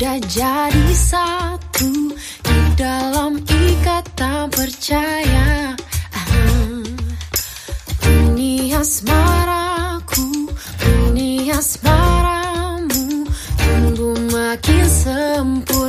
sudah jadi satu di dalam ikatan percaya. Ah, Ini asmaraku, ini asmaramu, tumbuh makin sempurna.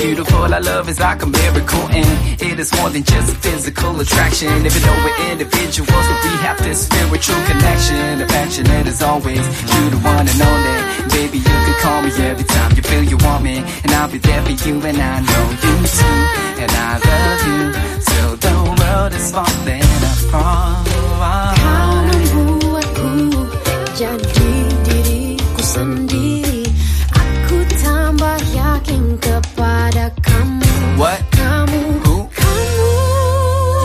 Beautiful. Our love is like a miracle, and it is more than just a physical attraction. Even though we're individuals, but we have this spiritual connection. Affectionate as always, you the one and only. Baby, you can call me every time you feel you want me, and I'll be there for you, and I know you too, and I love you. Till the world is falling apart. Kau membuatku jadi diriku sendiri.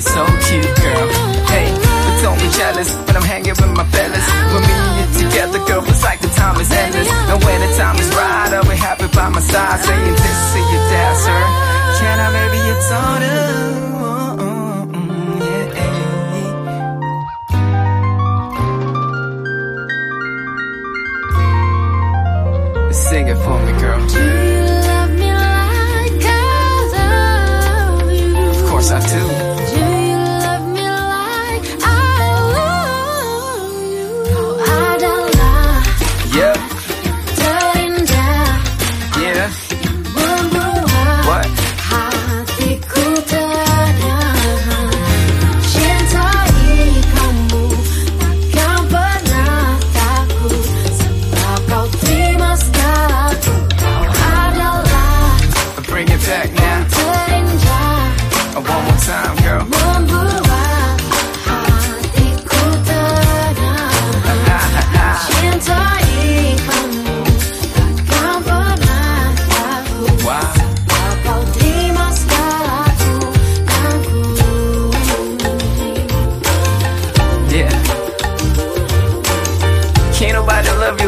you so cute, girl. Hey, don't be jealous when I'm hanging with my fellas. When me and you together, girl, it's like the time is endless. And when the time is right, I'll be happy by my side, saying this to your dad, sir. Can I maybe yeah, yeah. Sing it for me, girl. What?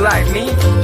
like me?